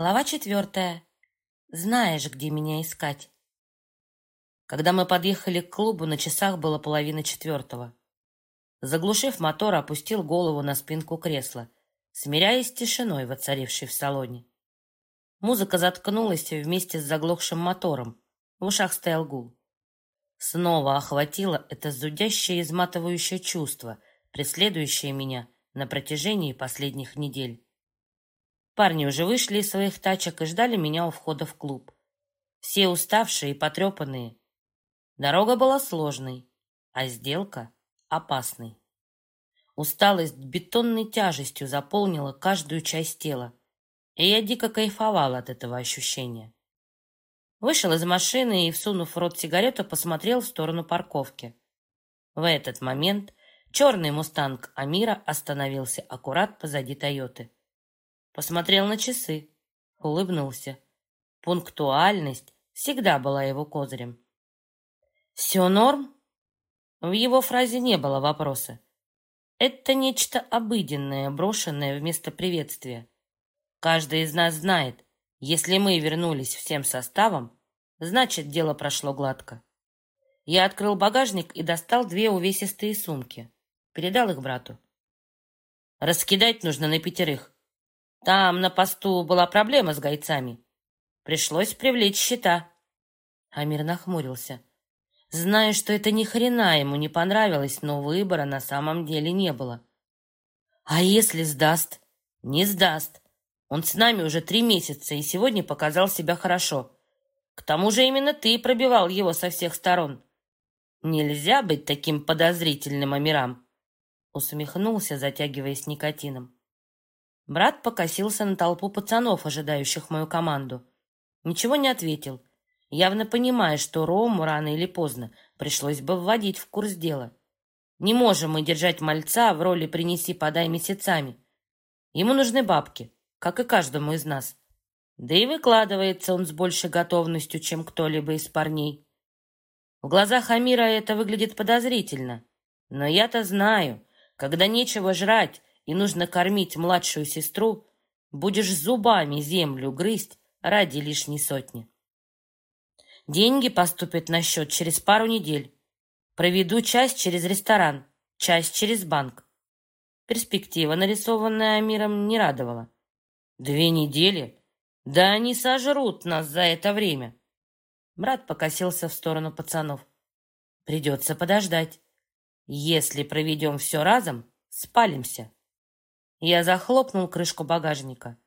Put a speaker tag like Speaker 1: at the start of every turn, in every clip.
Speaker 1: Глава четвертая. Знаешь, где меня искать. Когда мы подъехали к клубу, на часах было половина четвертого. Заглушив мотор, опустил голову на спинку кресла, смиряясь с тишиной, воцарившей в салоне. Музыка заткнулась вместе с заглохшим мотором. В ушах стоял гул. Снова охватило это зудящее, изматывающее чувство, преследующее меня на протяжении последних недель. Парни уже вышли из своих тачек и ждали меня у входа в клуб. Все уставшие и потрепанные. Дорога была сложной, а сделка опасной. Усталость бетонной тяжестью заполнила каждую часть тела, и я дико кайфовал от этого ощущения. Вышел из машины и, всунув в рот сигарету, посмотрел в сторону парковки. В этот момент черный мустанг Амира остановился аккурат позади Тойоты. Посмотрел на часы, улыбнулся. Пунктуальность всегда была его козырем. «Все норм?» В его фразе не было вопроса. Это нечто обыденное, брошенное вместо приветствия. Каждый из нас знает, если мы вернулись всем составом, значит, дело прошло гладко. Я открыл багажник и достал две увесистые сумки. Передал их брату. Раскидать нужно на пятерых. Там на посту была проблема с гайцами. Пришлось привлечь счета. Амир нахмурился. Знаю, что это ни хрена ему не понравилось, но выбора на самом деле не было. А если сдаст? Не сдаст. Он с нами уже три месяца и сегодня показал себя хорошо. К тому же именно ты пробивал его со всех сторон. Нельзя быть таким подозрительным Амирам. Усмехнулся, затягиваясь никотином. Брат покосился на толпу пацанов, ожидающих мою команду. Ничего не ответил, явно понимая, что Рому рано или поздно пришлось бы вводить в курс дела. Не можем мы держать мальца в роли «принеси-подай» месяцами. Ему нужны бабки, как и каждому из нас. Да и выкладывается он с большей готовностью, чем кто-либо из парней. В глазах Амира это выглядит подозрительно. Но я-то знаю, когда нечего жрать и нужно кормить младшую сестру, будешь зубами землю грызть ради лишней сотни. Деньги поступят на счет через пару недель. Проведу часть через ресторан, часть через банк. Перспектива, нарисованная Амиром, не радовала. Две недели? Да они сожрут нас за это время. Брат покосился в сторону пацанов. Придется подождать. Если проведем все разом, спалимся. Я захлопнул крышку багажника.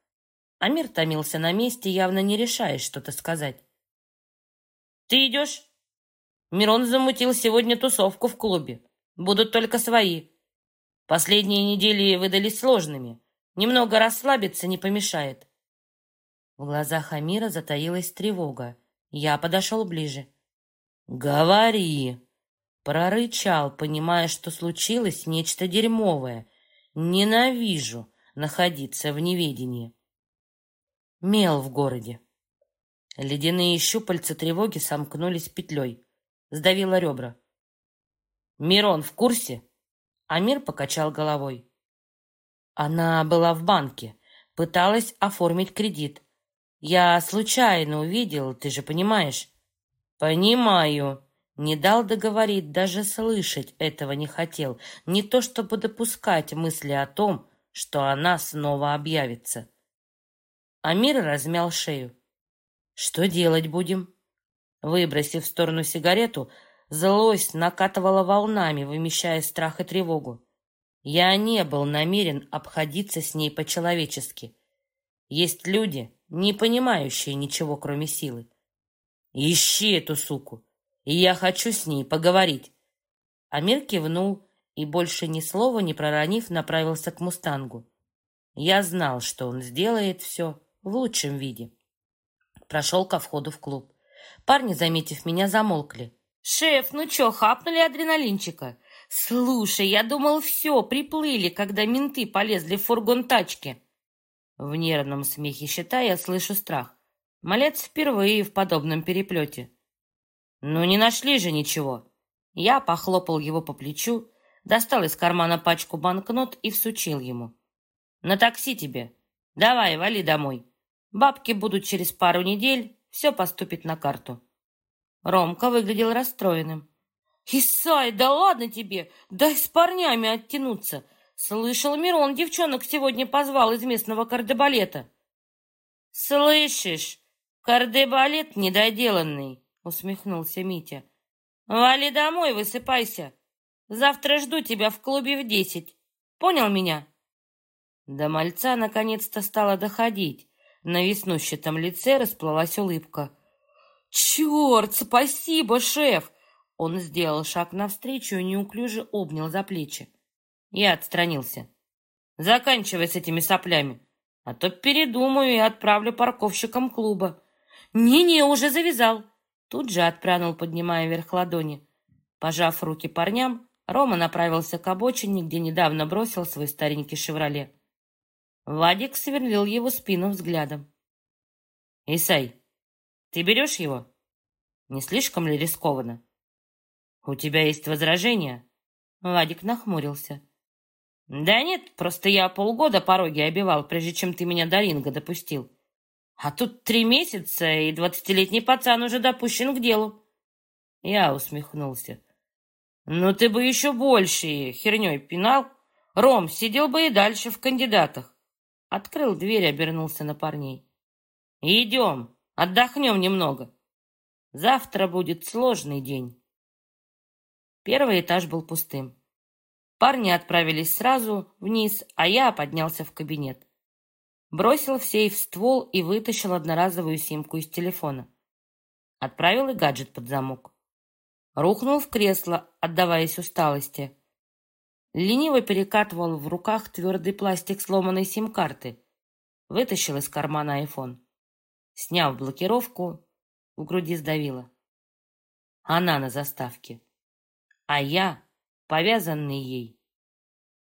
Speaker 1: Амир томился на месте, явно не решаясь что-то сказать. «Ты идешь?» Мирон замутил сегодня тусовку в клубе. Будут только свои. Последние недели выдались сложными. Немного расслабиться не помешает. В глазах Амира затаилась тревога. Я подошел ближе. «Говори!» Прорычал, понимая, что случилось нечто дерьмовое, Ненавижу находиться в неведении. Мел в городе. Ледяные щупальца тревоги сомкнулись петлей. Сдавило ребра. «Мирон в курсе?» Амир покачал головой. Она была в банке, пыталась оформить кредит. Я случайно увидел, ты же понимаешь. Понимаю. Не дал договорить, даже слышать этого не хотел. Не то чтобы допускать мысли о том, что она снова объявится. Амир размял шею. «Что делать будем?» Выбросив в сторону сигарету, злость накатывала волнами, вымещая страх и тревогу. Я не был намерен обходиться с ней по-человечески. Есть люди, не понимающие ничего, кроме силы. «Ищи эту суку!» И я хочу с ней поговорить». Амир кивнул и, больше ни слова не проронив, направился к «Мустангу». Я знал, что он сделает все в лучшем виде. Прошел ко входу в клуб. Парни, заметив меня, замолкли. «Шеф, ну чё, хапнули адреналинчика?» «Слушай, я думал, все, приплыли, когда менты полезли в фургон тачки». В нервном смехе считая, я слышу страх. Малец впервые в подобном переплете. «Ну, не нашли же ничего!» Я похлопал его по плечу, достал из кармана пачку банкнот и всучил ему. «На такси тебе! Давай, вали домой! Бабки будут через пару недель, все поступит на карту. Ромка выглядел расстроенным. «Исай, да ладно тебе! Дай с парнями оттянуться! Слышал, Мирон девчонок сегодня позвал из местного кардебалета». «Слышишь, кардебалет недоделанный!» — усмехнулся Митя. «Вали домой, высыпайся! Завтра жду тебя в клубе в десять. Понял меня?» До мальца наконец-то стало доходить. На веснущатом лице расплылась улыбка. «Черт, спасибо, шеф!» Он сделал шаг навстречу и неуклюже обнял за плечи. Я отстранился. «Заканчивай с этими соплями, а то передумаю и отправлю парковщикам клуба». «Не-не, уже завязал!» Тут же отпрянул, поднимая вверх ладони. Пожав руки парням, Рома направился к обочине, где недавно бросил свой старенький «Шевроле». Вадик сверлил его спину взглядом. «Исай, ты берешь его? Не слишком ли рискованно? У тебя есть возражения?» Вадик нахмурился. «Да нет, просто я полгода пороги обивал, прежде чем ты меня до ринга допустил. А тут три месяца, и двадцатилетний пацан уже допущен к делу». Я усмехнулся. «Ну ты бы еще больше херней пинал. Ром сидел бы и дальше в кандидатах. Открыл дверь обернулся на парней. «Идем, отдохнем немного. Завтра будет сложный день». Первый этаж был пустым. Парни отправились сразу вниз, а я поднялся в кабинет. Бросил в сейф ствол и вытащил одноразовую симку из телефона. Отправил и гаджет под замок. Рухнул в кресло, отдаваясь усталости. Лениво перекатывал в руках твердый пластик сломанной сим-карты. Вытащил из кармана айфон. Сняв блокировку, в груди сдавило. Она на заставке. А я, повязанный ей.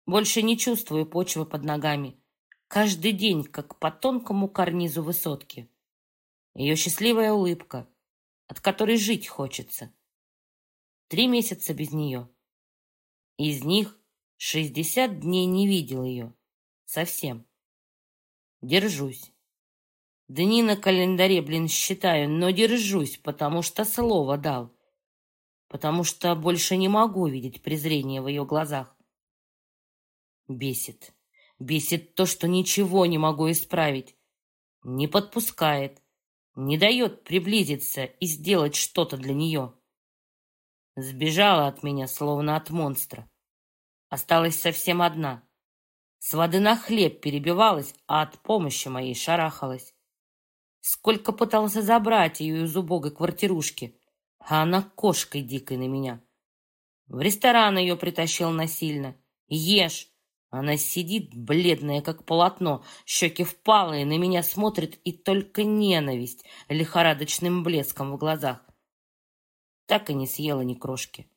Speaker 1: Больше не чувствую почвы под ногами. Каждый день, как по тонкому карнизу высотки. Ее счастливая улыбка, от которой жить хочется. Три месяца без нее. Из них Шестьдесят дней не видел ее. Совсем. Держусь. Дни на календаре, блин, считаю, но держусь, потому что слово дал. Потому что больше не могу видеть презрение в ее глазах. Бесит. Бесит то, что ничего не могу исправить. Не подпускает. Не дает приблизиться и сделать что-то для нее. Сбежала от меня, словно от монстра. Осталась совсем одна. С воды на хлеб перебивалась, а от помощи моей шарахалась. Сколько пытался забрать ее из убогой квартирушки, а она кошкой дикой на меня. В ресторан ее притащил насильно. Ешь. Она сидит, бледная, как полотно, щеки впалые, на меня смотрит, и только ненависть лихорадочным блеском в глазах. Так и не съела ни крошки.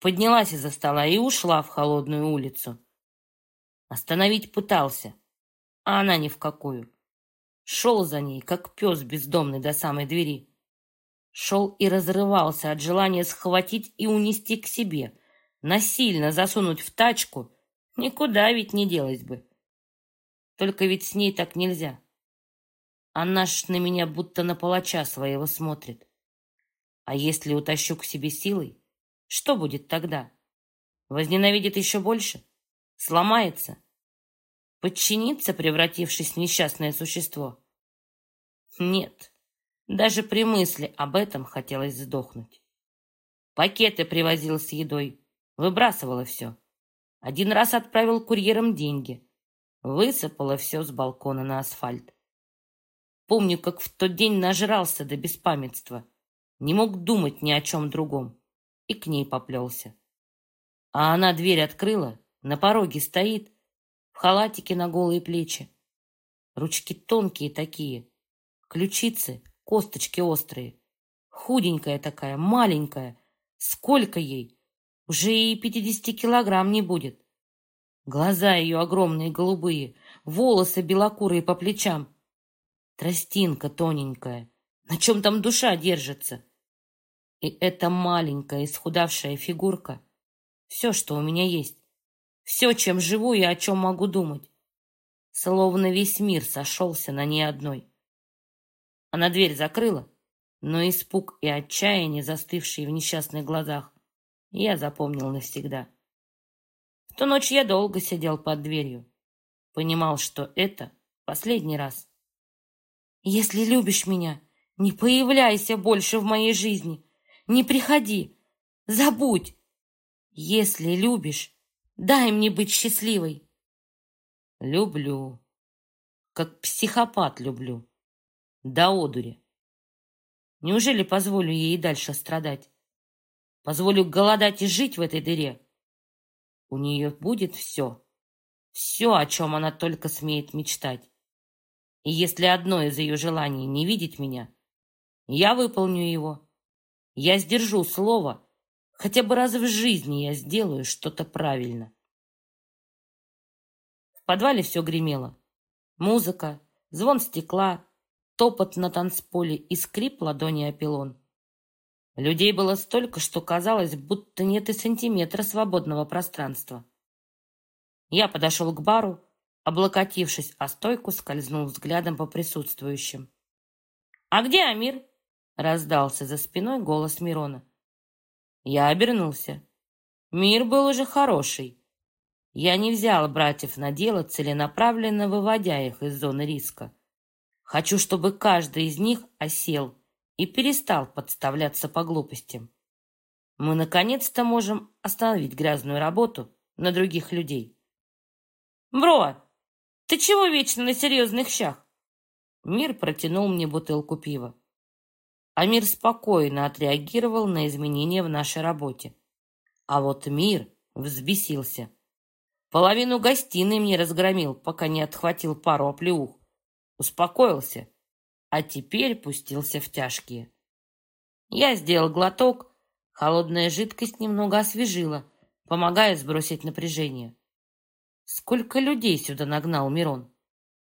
Speaker 1: Поднялась из-за стола и ушла в холодную улицу. Остановить пытался, а она ни в какую. Шел за ней, как пес бездомный до самой двери. Шел и разрывался от желания схватить и унести к себе, насильно засунуть в тачку. Никуда ведь не делась бы. Только ведь с ней так нельзя. Она ж на меня будто на палача своего смотрит. А если утащу к себе силой, что будет тогда? Возненавидит еще больше? Сломается? Подчинится, превратившись в несчастное существо? Нет, даже при мысли об этом хотелось сдохнуть. Пакеты привозил с едой, выбрасывала все. Один раз отправил курьерам деньги, высыпала все с балкона на асфальт. Помню, как в тот день нажрался до беспамятства, не мог думать ни о чем другом и к ней поплелся. А она дверь открыла, на пороге стоит, в халатике на голые плечи. Ручки тонкие такие, ключицы, косточки острые. Худенькая такая, маленькая. Сколько ей? Уже и пятидесяти килограмм не будет. Глаза ее огромные, голубые, волосы белокурые по плечам. Тростинка тоненькая. На чем там душа держится? И эта маленькая, исхудавшая фигурка — все, что у меня есть. Все, чем живу и о чем могу думать. Словно весь мир сошелся на ней одной. Она дверь закрыла, но испуг и отчаяние, застывшие в несчастных глазах, я запомнил навсегда. В ту ночь я долго сидел под дверью. Понимал, что это последний раз. «Если любишь меня, не появляйся больше в моей жизни. Не приходи. Забудь. Если любишь, дай мне быть счастливой». «Люблю. Как психопат люблю. До одури. Неужели позволю ей дальше страдать? Позволю голодать и жить в этой дыре? У нее будет все. Все, о чем она только смеет мечтать. И если одно из ее желаний не видеть меня, я выполню его. Я сдержу слово. Хотя бы раз в жизни я сделаю что-то правильно. В подвале все гремело. Музыка, звон стекла, топот на танцполе и скрип ладони о пилон. Людей было столько, что казалось, будто нет и сантиметра свободного пространства. Я подошел к бару, облокотившись о стойку, скользнул взглядом по присутствующим. «А где Амир?» — раздался за спиной голос Мирона. Я обернулся. Мир был уже хороший. Я не взял братьев на дело, целенаправленно выводя их из зоны риска. Хочу, чтобы каждый из них осел и перестал подставляться по глупостям. Мы наконец-то можем остановить грязную работу на других людей. «Бро, ты чего вечно на серьезных щах?» Мир протянул мне бутылку пива. Амир спокойно отреагировал на изменения в нашей работе. А вот Мир взбесился. Половину гостиной мне разгромил, пока не отхватил пару оплеух успокоился, а теперь пустился в тяжкие. Я сделал глоток, холодная жидкость немного освежила, помогая сбросить напряжение. Сколько людей сюда нагнал Мирон?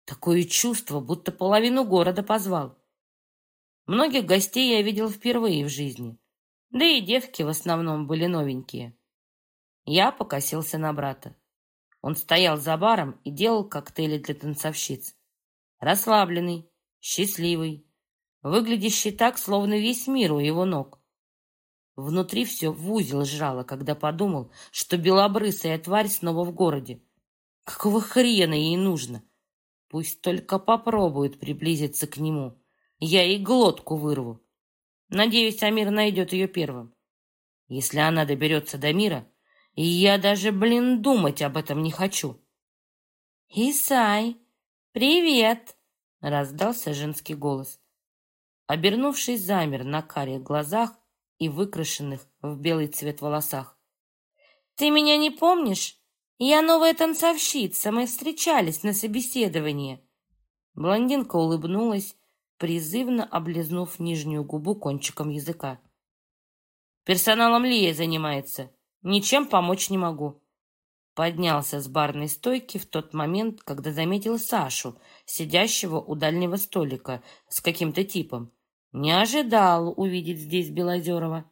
Speaker 1: Такое чувство, будто половину города позвал. Многих гостей я видел впервые в жизни, да и девки в основном были новенькие. Я покосился на брата. Он стоял за баром и делал коктейли для танцовщиц. Расслабленный, счастливый, выглядящий так, словно весь мир у его ног. Внутри все в узел жрало, когда подумал, что белобрысая тварь снова в городе. Какого хрена ей нужно? Пусть только попробует приблизиться к нему. Я ей глотку вырву. Надеюсь, Амир найдет ее первым. Если она доберется до мира, я даже, блин, думать об этом не хочу. «Исай!» «Привет!» — раздался женский голос. Обернувшись, замер на карих глазах и выкрашенных в белый цвет волосах. «Ты меня не помнишь? Я новая танцовщица, мы встречались на собеседовании». Блондинка улыбнулась, призывно облизнув нижнюю губу кончиком языка. «Персоналом Лия занимается. Ничем помочь не могу поднялся с барной стойки в тот момент, когда заметил Сашу, сидящего у дальнего столика с каким-то типом. Не ожидал увидеть здесь Белозерова.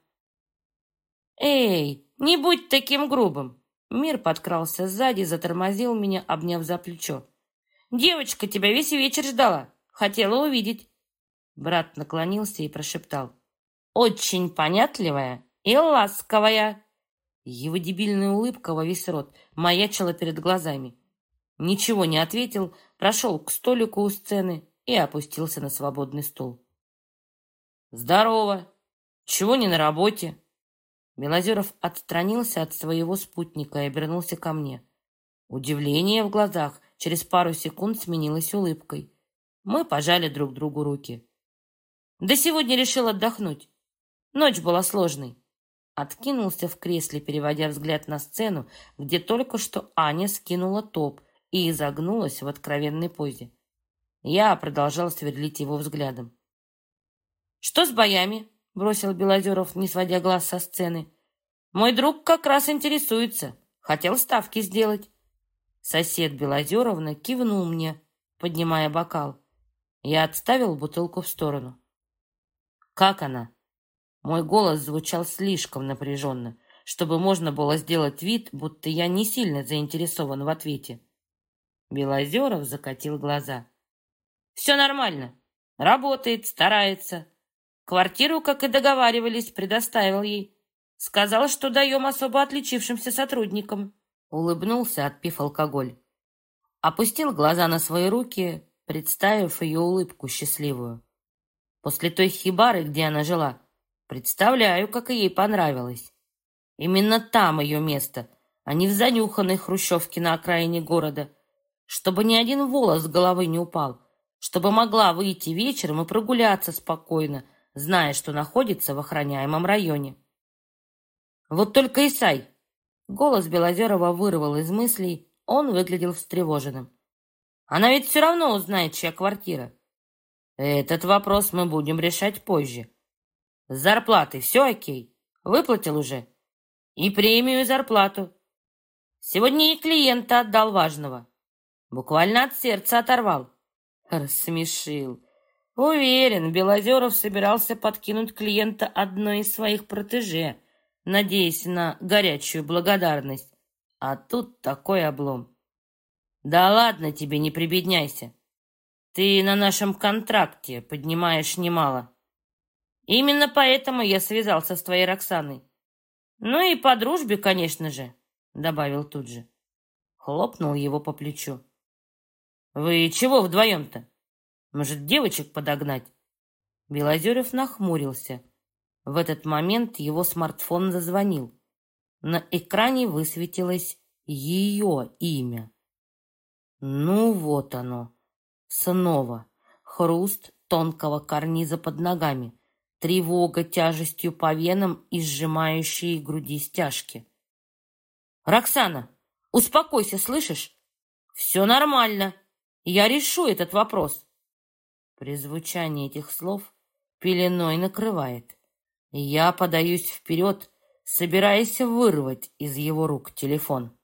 Speaker 1: «Эй, не будь таким грубым!» Мир подкрался сзади, затормозил меня, обняв за плечо. «Девочка тебя весь вечер ждала. Хотела увидеть». Брат наклонился и прошептал. «Очень понятливая и ласковая». Его дебильная улыбка во весь рот маячила перед глазами. Ничего не ответил, прошел к столику у сцены и опустился на свободный стул. «Здорово! Чего не на работе?» Белозеров отстранился от своего спутника и обернулся ко мне. Удивление в глазах через пару секунд сменилось улыбкой. Мы пожали друг другу руки. «Да сегодня решил отдохнуть. Ночь была сложной откинулся в кресле, переводя взгляд на сцену, где только что Аня скинула топ и изогнулась в откровенной позе. Я продолжал сверлить его взглядом. «Что с боями?» — бросил Белозеров, не сводя глаз со сцены. «Мой друг как раз интересуется. Хотел ставки сделать». Сосед Белозеровна кивнул мне, поднимая бокал. Я отставил бутылку в сторону. «Как она?» Мой голос звучал слишком напряженно, чтобы можно было сделать вид, будто я не сильно заинтересован в ответе. Белозеров закатил глаза. «Все нормально. Работает, старается. Квартиру, как и договаривались, предоставил ей. Сказал, что даем особо отличившимся сотрудникам. Улыбнулся, отпив алкоголь. Опустил глаза на свои руки, представив ее улыбку счастливую. После той хибары, где она жила, представляю, как ей понравилось. Именно там ее место, а не в занюханной хрущевке на окраине города. Чтобы ни один волос с головы не упал, чтобы могла выйти вечером и прогуляться спокойно, зная, что находится в охраняемом районе. Вот только Исай. Голос Белозерова вырвал из мыслей, он выглядел встревоженным. Она ведь все равно узнает, чья квартира. Этот вопрос мы будем решать позже. С зарплатой все окей? Выплатил уже? И премию и зарплату. Сегодня и клиента отдал важного. Буквально от сердца оторвал. Рассмешил. Уверен, Белозеров собирался подкинуть клиента одной из своих протеже, надеясь на горячую благодарность. А тут такой облом. Да ладно тебе, не прибедняйся. Ты на нашем контракте поднимаешь немало. Именно поэтому я связался с твоей Роксаной. Ну и по дружбе, конечно же, добавил тут же. Хлопнул его по плечу. Вы чего вдвоем-то? Может, девочек подогнать? Белозеров нахмурился. В этот момент его смартфон зазвонил. На экране высветилось ее имя. Ну вот оно. Снова. Хруст тонкого карниза под ногами. Тревога тяжестью по венам и сжимающие груди стяжки. «Роксана, успокойся, слышишь? Все нормально. Я решу этот вопрос». При звучании этих слов пеленой накрывает. Я подаюсь вперед, собираясь вырвать из его рук телефон.